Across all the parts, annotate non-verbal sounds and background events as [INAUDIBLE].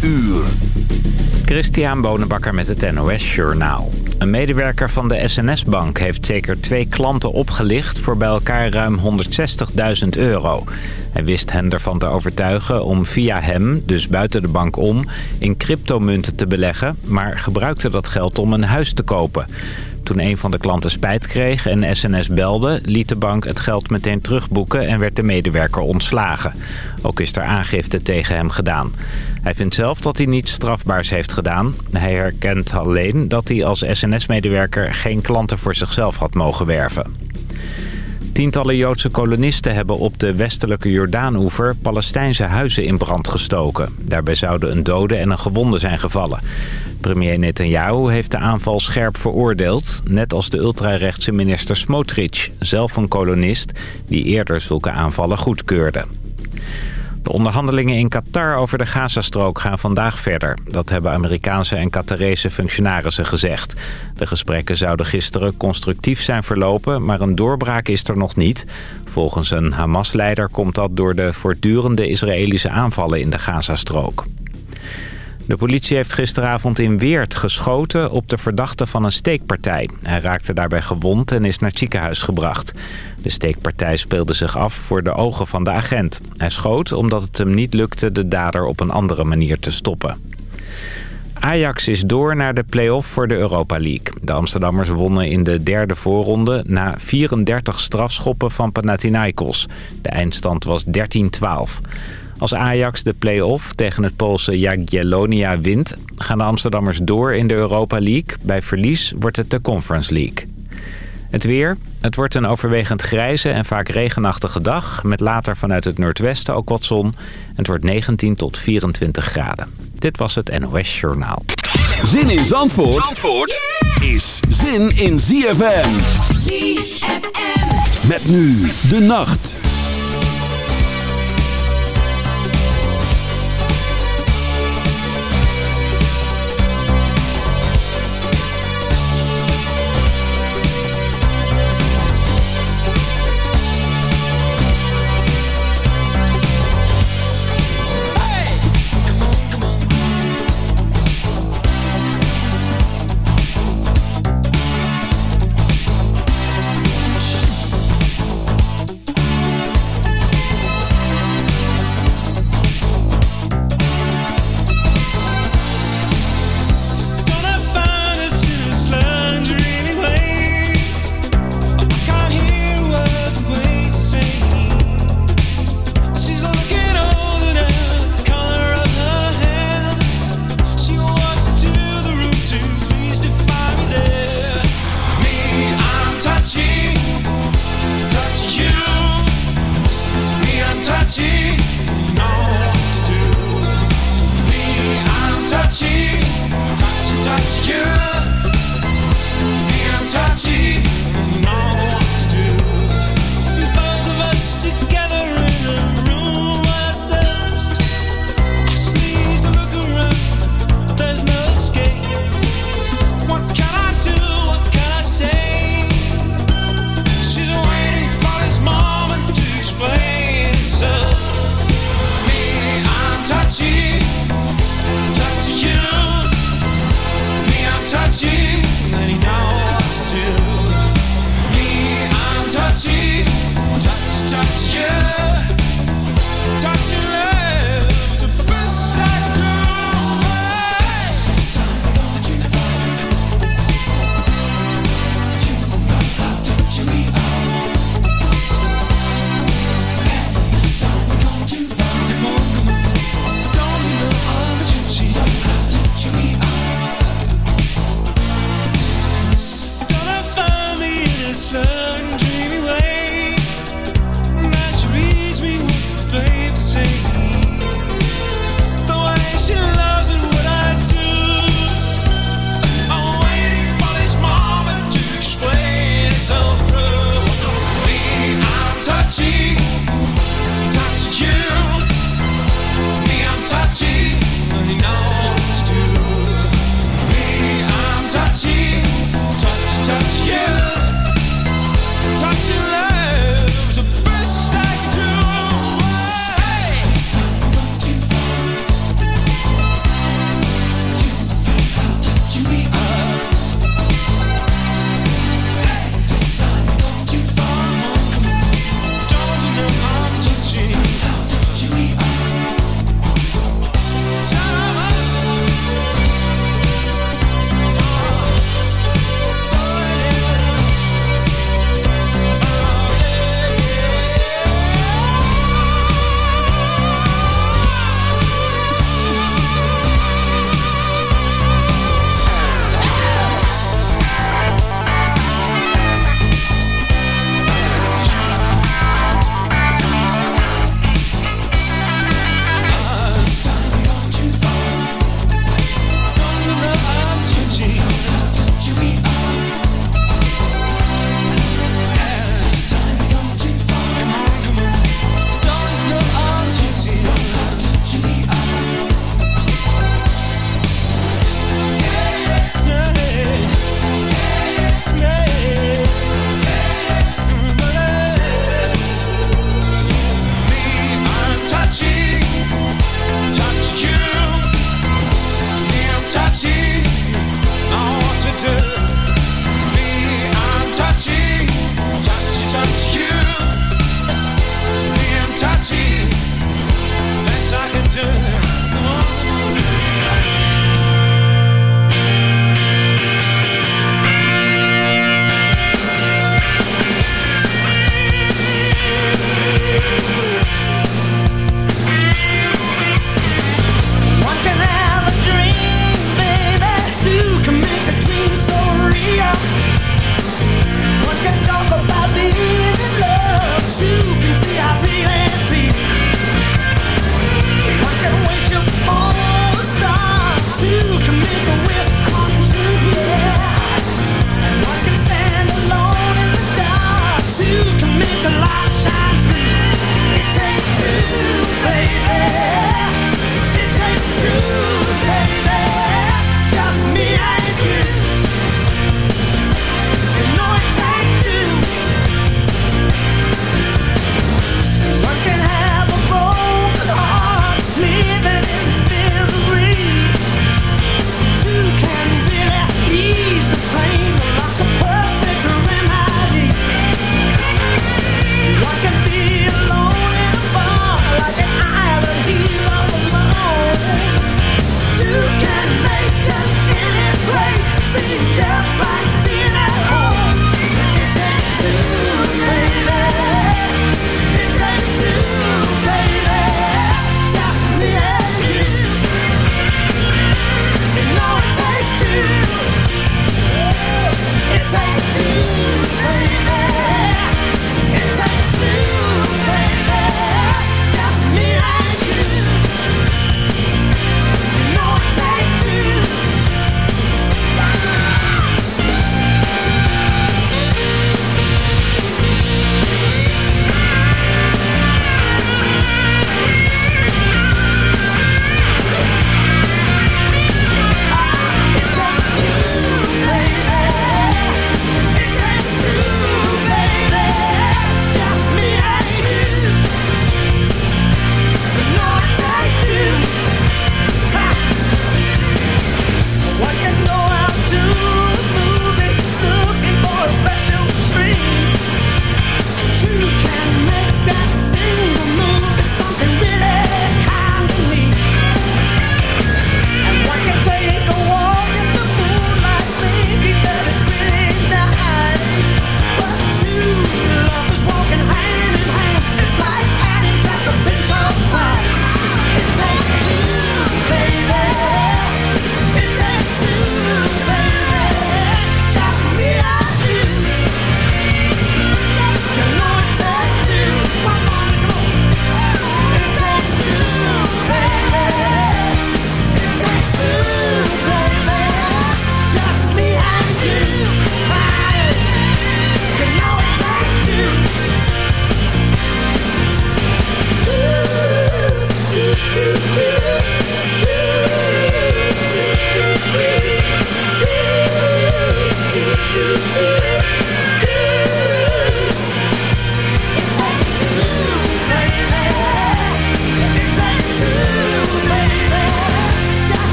uur. Christian Bonenbakker met het NOS Journaal. Een medewerker van de SNS-bank heeft zeker twee klanten opgelicht... voor bij elkaar ruim 160.000 euro. Hij wist hen ervan te overtuigen om via hem, dus buiten de bank om... in cryptomunten te beleggen, maar gebruikte dat geld om een huis te kopen. Toen een van de klanten spijt kreeg en SNS belde... liet de bank het geld meteen terugboeken en werd de medewerker ontslagen. Ook is er aangifte tegen hem gedaan. Hij vindt zelf dat hij niets strafbaars heeft gedaan. Hij herkent alleen dat hij als SNS-medewerker geen klanten voor zichzelf had mogen werven. Tientallen Joodse kolonisten hebben op de westelijke Jordaanoever Palestijnse huizen in brand gestoken. Daarbij zouden een dode en een gewonde zijn gevallen. Premier Netanyahu heeft de aanval scherp veroordeeld, net als de ultrarechtse minister Smotrich, zelf een kolonist die eerder zulke aanvallen goedkeurde. De onderhandelingen in Qatar over de Gazastrook gaan vandaag verder. Dat hebben Amerikaanse en Qatarese functionarissen gezegd. De gesprekken zouden gisteren constructief zijn verlopen, maar een doorbraak is er nog niet. Volgens een Hamas-leider komt dat door de voortdurende Israëlische aanvallen in de Gazastrook. De politie heeft gisteravond in Weert geschoten op de verdachte van een steekpartij. Hij raakte daarbij gewond en is naar het ziekenhuis gebracht. De steekpartij speelde zich af voor de ogen van de agent. Hij schoot omdat het hem niet lukte de dader op een andere manier te stoppen. Ajax is door naar de play-off voor de Europa League. De Amsterdammers wonnen in de derde voorronde na 34 strafschoppen van Panathinaikos. De eindstand was 13-12. Als Ajax de play-off tegen het Poolse Jagiellonia wint... gaan de Amsterdammers door in de Europa League. Bij verlies wordt het de Conference League. Het weer. Het wordt een overwegend grijze en vaak regenachtige dag... met later vanuit het noordwesten ook wat zon. Het wordt 19 tot 24 graden. Dit was het NOS Journaal. Zin in Zandvoort, Zandvoort is zin in ZFM. ZFM. Met nu de nacht.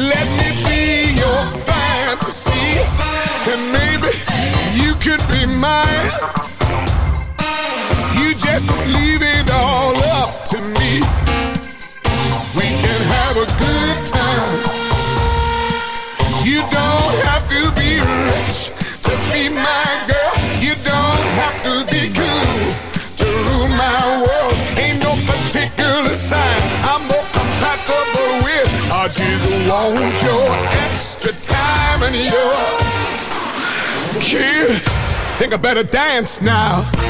Let me be your fantasy, and maybe you could be mine. You just leave it all up to me. We can have a good time. You don't have to be rich to be my girl. You don't have to be cool to rule my world. Ain't no particular sign. I'm the pack up. I just want your extra time and your kid. Think I better dance now.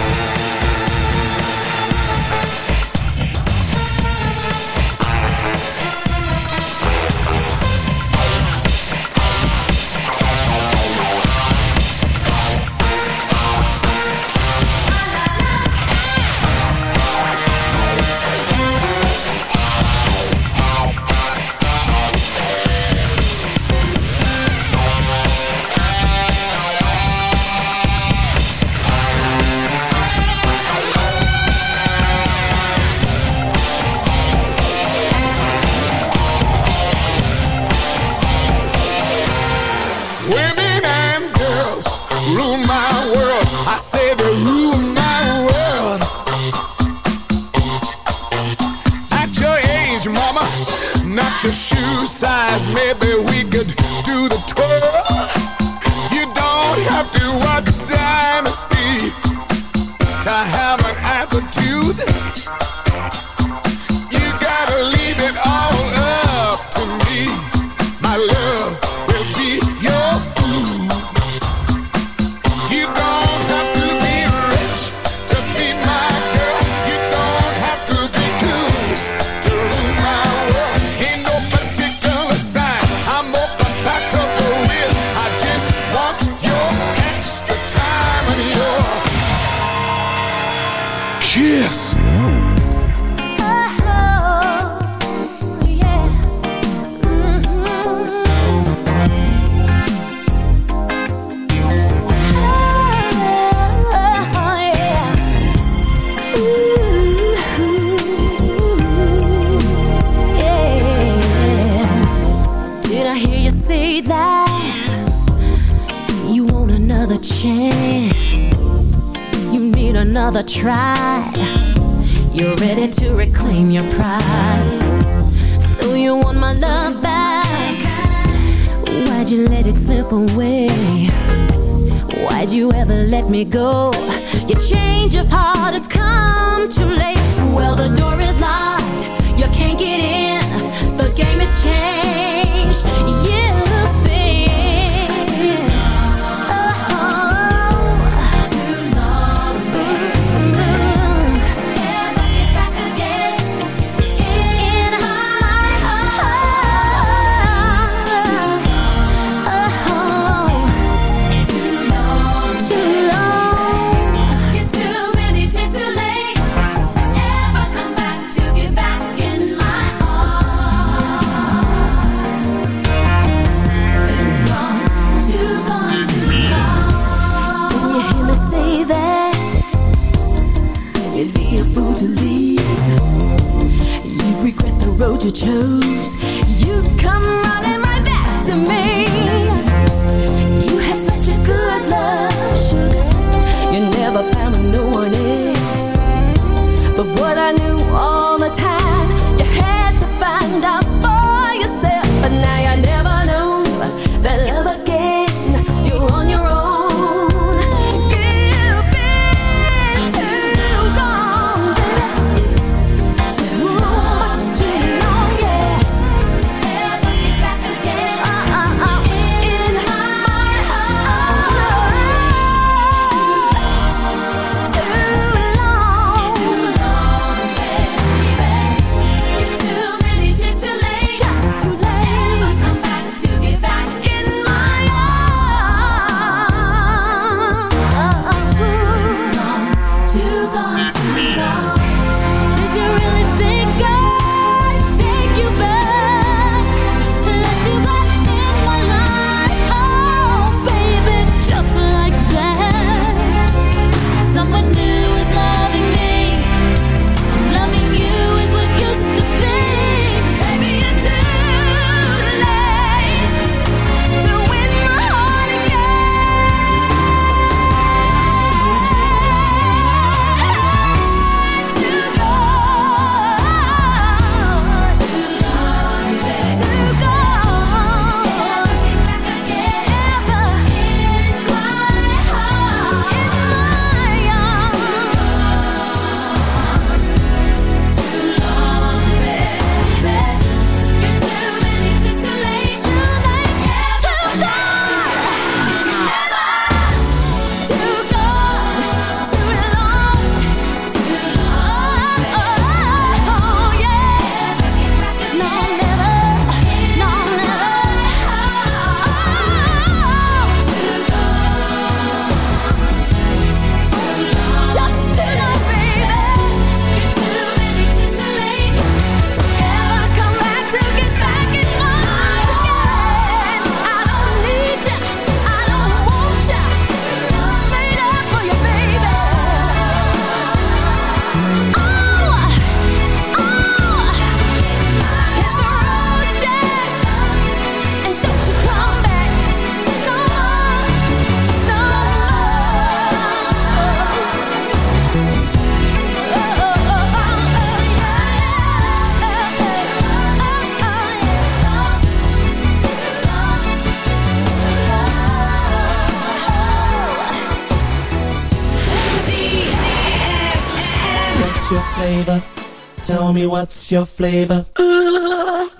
What's your flavor?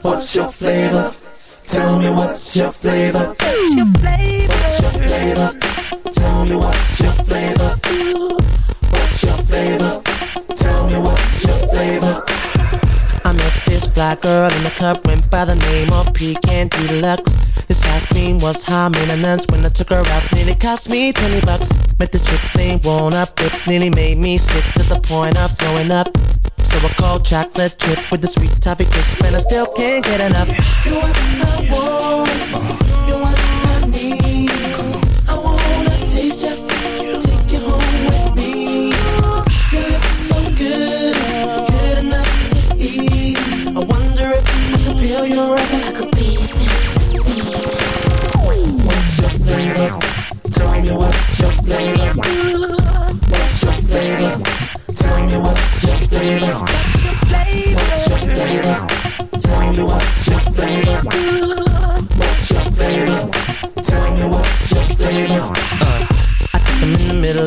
what's your flavor? Tell me what's your flavor? What's your flavor? What's your flavor? Tell me what's your flavor? What's your flavor? Tell me what's your flavor? I met this fly girl in the club, went by the name of Pecan Deluxe. This ice cream was high maintenance when I took her out, nearly cost me 20 bucks. Met the chick thing, blown up, it nearly made me sick to the point of throwing up. So I call chocolate chip with the sweet toffee crisp, and I still can't get enough. You are my one.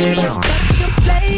what's your flavor?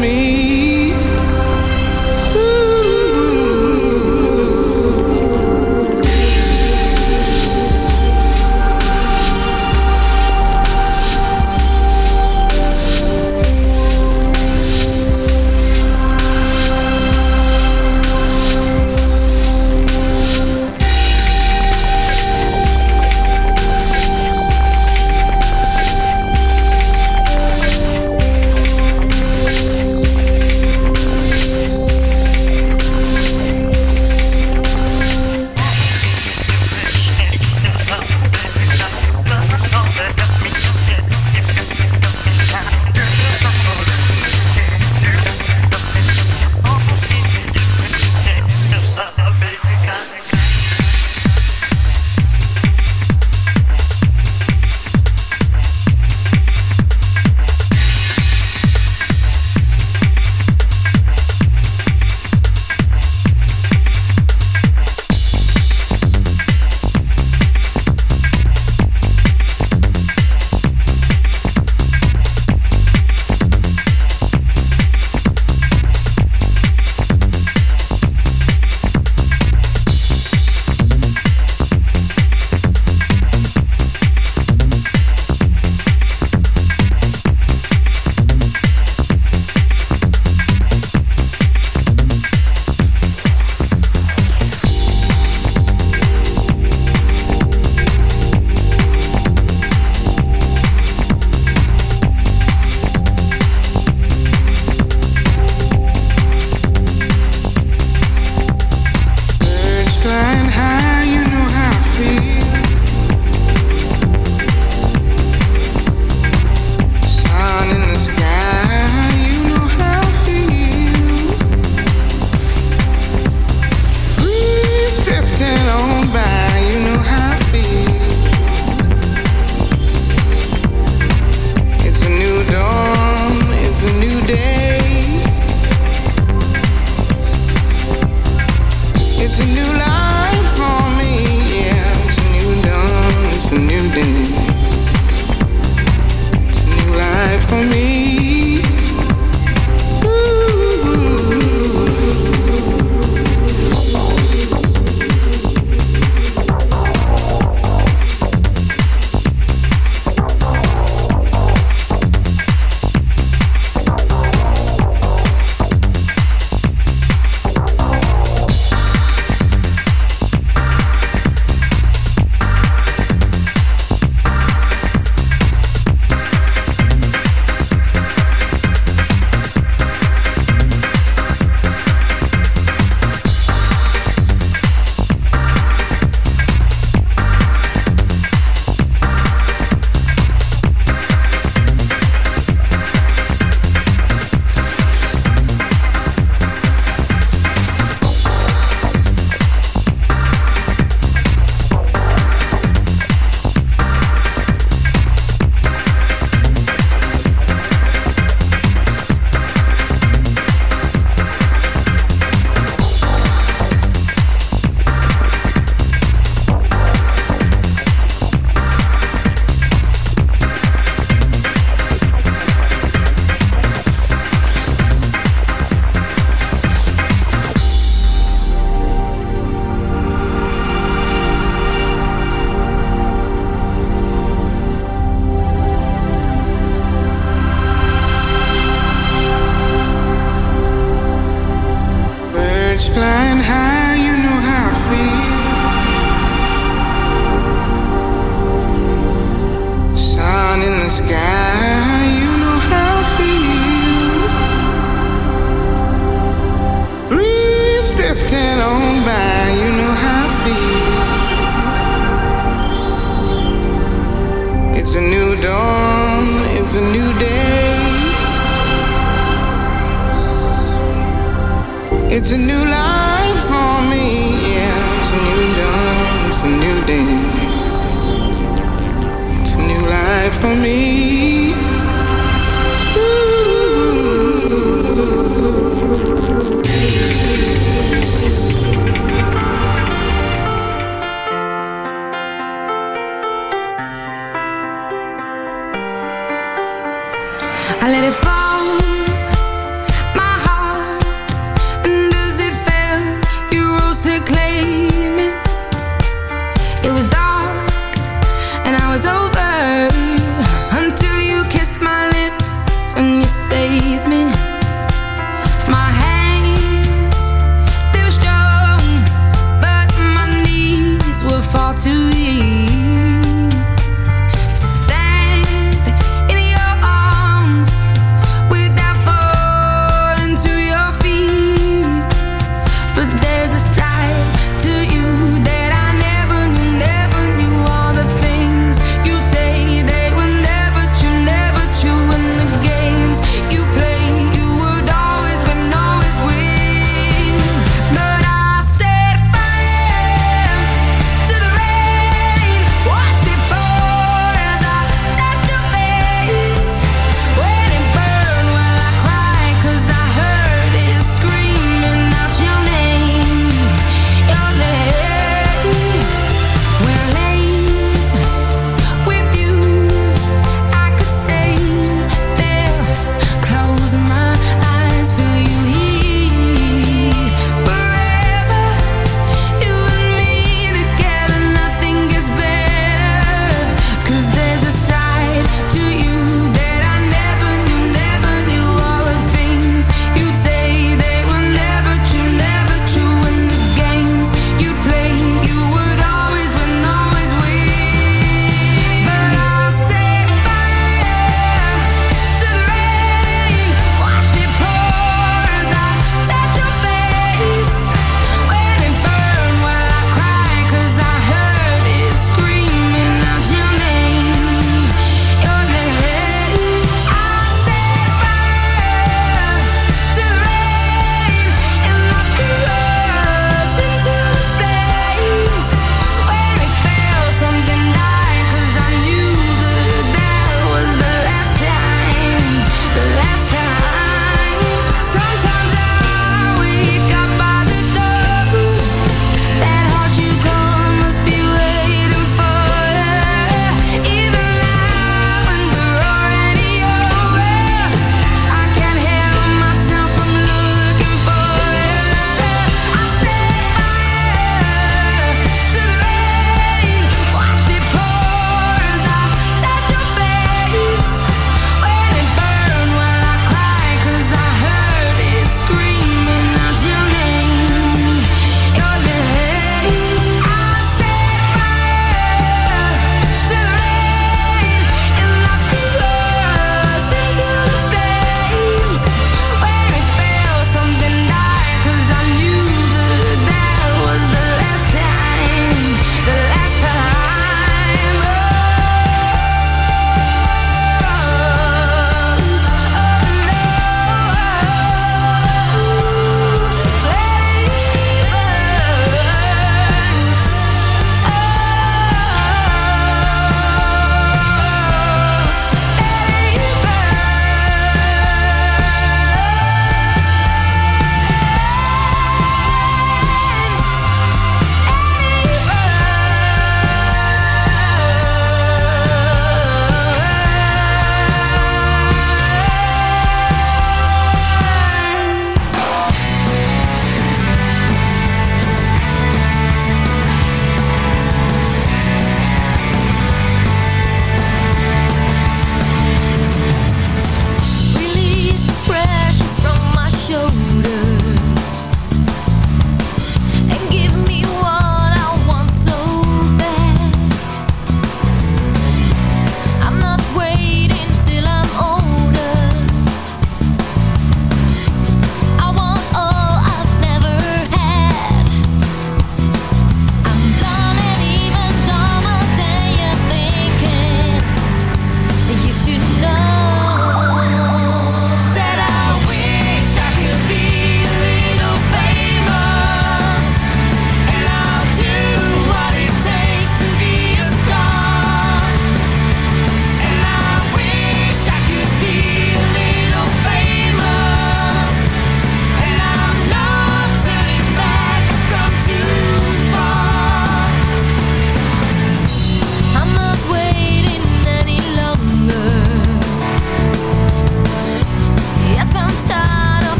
me.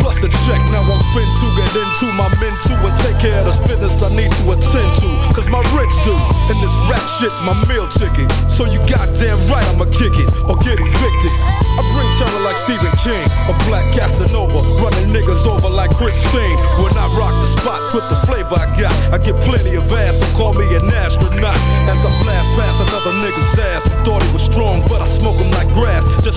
Plus a check, now I'm fin to get into my men too and take care of the business I need to attend to. Cause my rich do, and this Rap shit's my meal ticket. So you goddamn right I'ma kick it or get evicted. I bring talent like Stephen King, a black Casanova, running niggas over like Christine. When I rock the spot with the flavor I got, I get plenty of ass, so call me an astronaut. As I blast past another nigga's ass,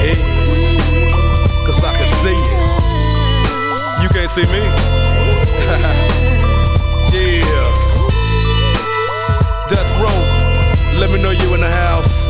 head, cause I can see you. You can't see me? [LAUGHS] yeah. Death row, let me know you in the house.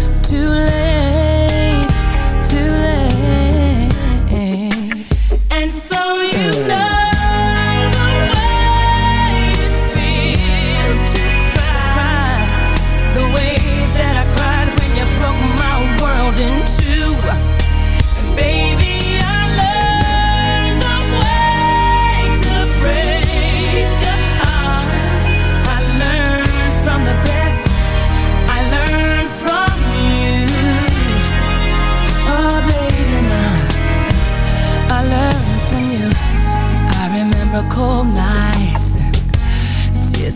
too late,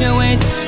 your ways